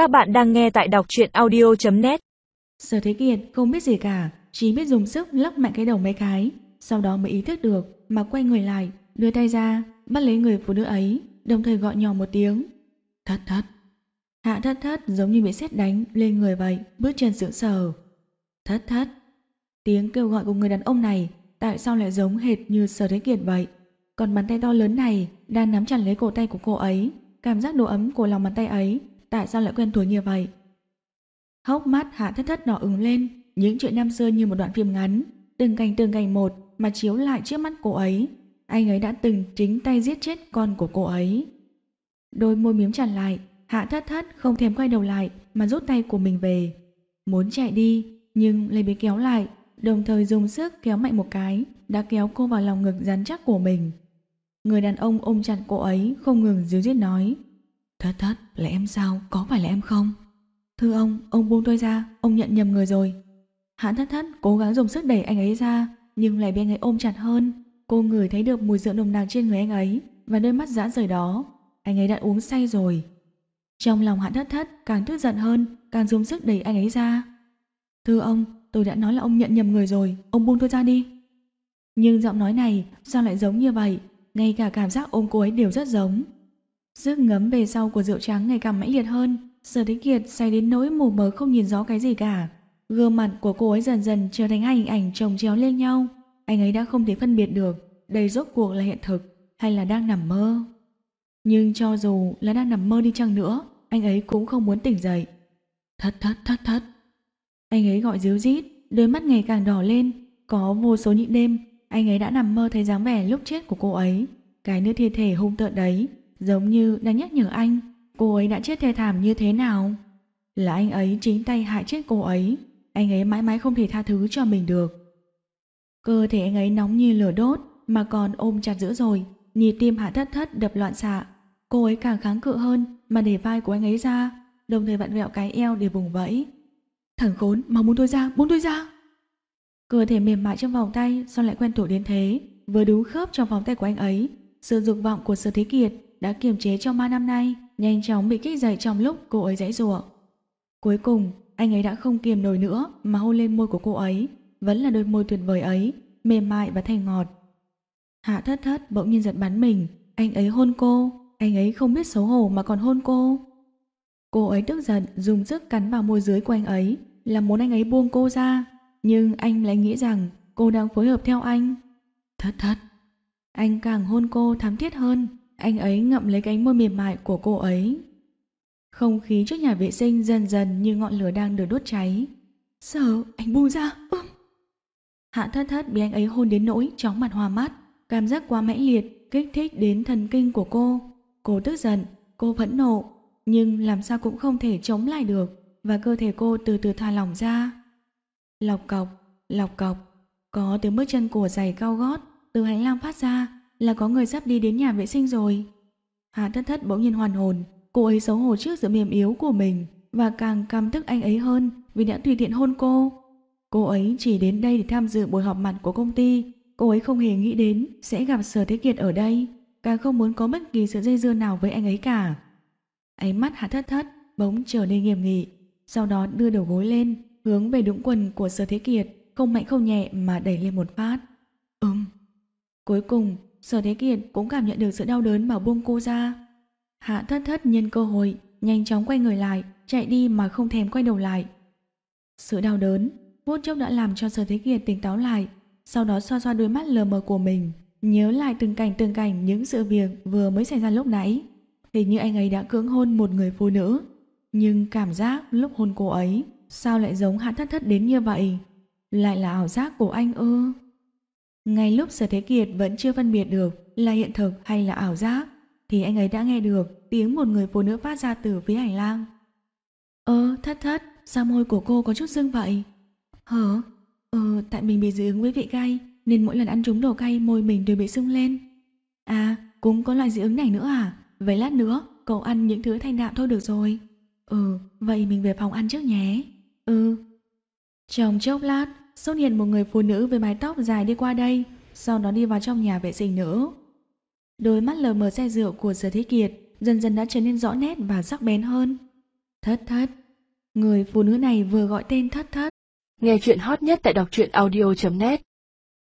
Các bạn đang nghe tại đọc truyện audio.net Sở Thế Kiệt không biết gì cả, chỉ biết dùng sức lắc mạnh cái đầu mấy cái, sau đó mới ý thức được mà quay người lại, đưa tay ra, bắt lấy người phụ nữ ấy, đồng thời gọi nhỏ một tiếng. Thất thất. Hạ thất thất giống như bị sét đánh lên người vậy, bước chân sững sờ. Thất thất. Tiếng kêu gọi của người đàn ông này tại sao lại giống hệt như Sở Thế Kiệt vậy? Còn bàn tay to lớn này đang nắm chặt lấy cổ tay của cô ấy, cảm giác độ ấm của lòng bàn tay ấy tại sao lại quen thuộc như vậy? Hốc mắt hạ thất thất đỏ ứng lên, những chuyện năm xưa như một đoạn phim ngắn, từng cảnh từng cảnh một mà chiếu lại trước mắt cô ấy. Anh ấy đã từng chính tay giết chết con của cô ấy. Đôi môi miếm chặt lại, hạ thất thất không thèm quay đầu lại mà rút tay của mình về. Muốn chạy đi, nhưng lại bị kéo lại, đồng thời dùng sức kéo mạnh một cái, đã kéo cô vào lòng ngực rắn chắc của mình. Người đàn ông ôm chặt cô ấy không ngừng díu dít nói. Thất thất, là em sao? Có phải là em không? Thưa ông, ông buông tôi ra, ông nhận nhầm người rồi. Hãn thất thất cố gắng dùng sức đẩy anh ấy ra, nhưng lại bị anh ấy ôm chặt hơn. Cô ngửi thấy được mùi rượu nồng nặc trên người anh ấy và đôi mắt dã rời đó. Anh ấy đã uống say rồi. Trong lòng hãn thất thất càng tức giận hơn, càng dùng sức đẩy anh ấy ra. Thưa ông, tôi đã nói là ông nhận nhầm người rồi, ông buông tôi ra đi. Nhưng giọng nói này sao lại giống như vậy, ngay cả cảm giác ôm cô ấy đều rất giống. Sức ngấm về sau của rượu trắng ngày càng mãnh liệt hơn, Sở Thế Kiệt say đến nỗi mù mờ không nhìn rõ cái gì cả. Gương mặt của cô ấy dần dần trở thành hai hình ảnh chồng chéo lên nhau. Anh ấy đã không thể phân biệt được đây rốt cuộc là hiện thực hay là đang nằm mơ. Nhưng cho dù là đang nằm mơ đi chăng nữa, anh ấy cũng không muốn tỉnh dậy. Thất thất thất thất. Anh ấy gọi díu rít, đôi mắt ngày càng đỏ lên. Có vô số những đêm, anh ấy đã nằm mơ thấy dáng vẻ lúc chết của cô ấy. Cái nữ thi thể hung tợn đấy giống như đang nhắc nhở anh cô ấy đã chết thê thảm như thế nào. Là anh ấy chính tay hại chết cô ấy, anh ấy mãi mãi không thể tha thứ cho mình được. Cơ thể anh ấy nóng như lửa đốt mà còn ôm chặt dữ rồi, nhịp tim hạ thất thất đập loạn xạ. Cô ấy càng kháng cự hơn mà để vai của anh ấy ra, đồng thời vặn vẹo cái eo để vùng vẫy. Thằng khốn, mau buông tôi ra, buông tôi ra. Cơ thể mềm mại trong vòng tay sao lại quen thuộc đến thế, vừa đúng khớp trong vòng tay của anh ấy. Sự dục vọng của Sở Thế Kiệt đã kiềm chế trong 3 năm nay, nhanh chóng bị kích dậy trong lúc cô ấy dãy rủa. Cuối cùng, anh ấy đã không kiềm nổi nữa mà hôn lên môi của cô ấy, vẫn là đôi môi tuyệt vời ấy, mềm mại và thanh ngọt. Hạ thất thất bỗng nhiên giật bắn mình, anh ấy hôn cô, anh ấy không biết xấu hổ mà còn hôn cô. Cô ấy tức giận dùng sức cắn vào môi dưới của anh ấy, là muốn anh ấy buông cô ra, nhưng anh lại nghĩ rằng cô đang phối hợp theo anh. Thất thất. Anh càng hôn cô thám thiết hơn, anh ấy ngậm lấy cánh môi mềm mại của cô ấy. Không khí trước nhà vệ sinh dần dần như ngọn lửa đang được đốt cháy. Sợ, anh buông ra. Ừm. Hạ thất thất bị anh ấy hôn đến nỗi chóng mặt hoa mắt. Cảm giác quá mãnh liệt, kích thích đến thần kinh của cô. Cô tức giận, cô phẫn nộ, nhưng làm sao cũng không thể chống lại được và cơ thể cô từ từ thả lỏng ra. Lọc cọc, lọc cọc, có tiếng bước chân của giày cao gót từ hành lang phát ra là có người sắp đi đến nhà vệ sinh rồi. Hạ thất thất bỗng nhiên hoàn hồn, cô ấy xấu hổ trước sự mềm yếu của mình và càng căm tức anh ấy hơn vì đã tùy tiện hôn cô. Cô ấy chỉ đến đây để tham dự buổi họp mặt của công ty, cô ấy không hề nghĩ đến sẽ gặp Sở Thế Kiệt ở đây, càng không muốn có bất kỳ sự dây dưa nào với anh ấy cả. Ánh mắt Hạ thất thất bỗng trở nên nghiêm nghị, sau đó đưa đầu gối lên, hướng về đũng quần của Sở Thế Kiệt, không mạnh không nhẹ mà đẩy lên một phát. Ừm. Cuối cùng, Sở Thế Kiệt cũng cảm nhận được sự đau đớn mà buông cô ra. Hạ thất thất nhân cơ hội, nhanh chóng quay người lại, chạy đi mà không thèm quay đầu lại. Sự đau đớn, phút chốc đã làm cho Sở Thế Kiệt tỉnh táo lại, sau đó xoa xoa đôi mắt lờ mờ của mình, nhớ lại từng cảnh từng cảnh những sự việc vừa mới xảy ra lúc nãy. Hình như anh ấy đã cưỡng hôn một người phụ nữ, nhưng cảm giác lúc hôn cô ấy sao lại giống hạ thất thất đến như vậy? Lại là ảo giác của anh ư? Ngay lúc Sở Thế Kiệt vẫn chưa phân biệt được là hiện thực hay là ảo giác, thì anh ấy đã nghe được tiếng một người phụ nữ phát ra từ phía hành lang. Ơ, thất thất, sao môi của cô có chút sưng vậy? Hở? Ờ, tại mình bị dị ứng với vị cay, nên mỗi lần ăn trúng đồ cay môi mình đều bị sưng lên. À, cũng có loại dị ứng này nữa à? Vậy lát nữa, cậu ăn những thứ thanh đạm thôi được rồi. Ừ, vậy mình về phòng ăn trước nhé. Ừ. Trong chốc lát, xuất hiện một người phụ nữ với mái tóc dài đi qua đây, sau đó đi vào trong nhà vệ sinh nữa. Đôi mắt lờ mờ say rượu của Sở Thế Kiệt dần dần đã trở nên rõ nét và sắc bén hơn. Thất thất. Người phụ nữ này vừa gọi tên thất thất. Nghe chuyện hot nhất tại đọc truyện audio.net